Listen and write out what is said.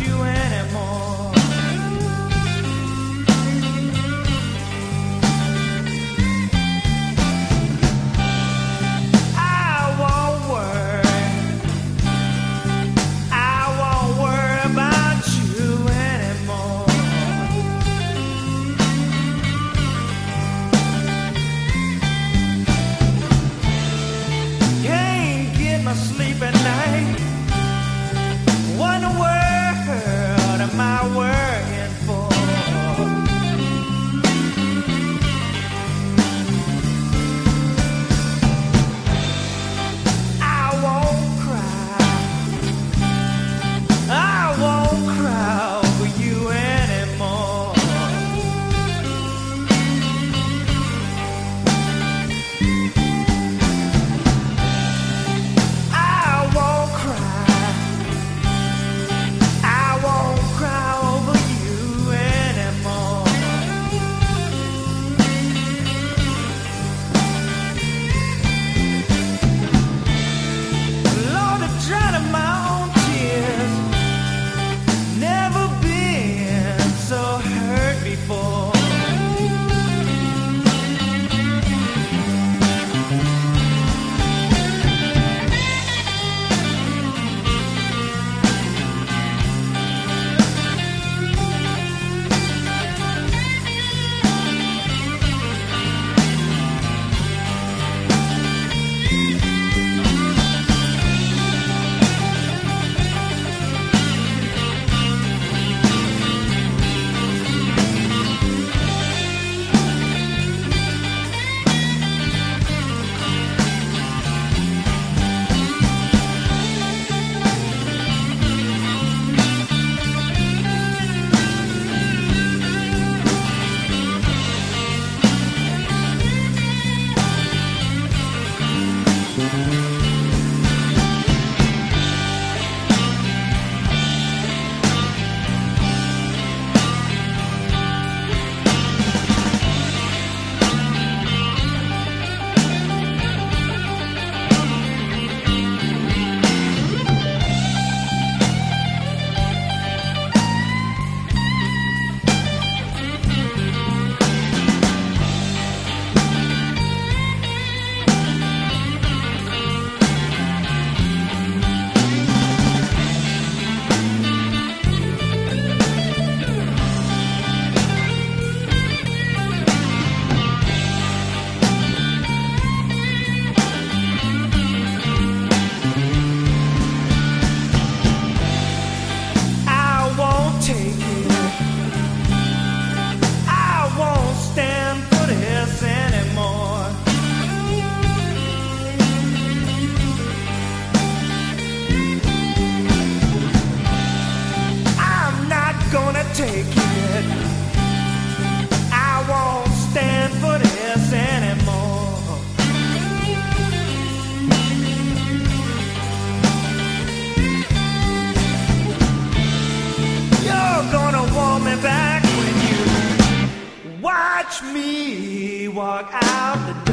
you watch me walk out the door.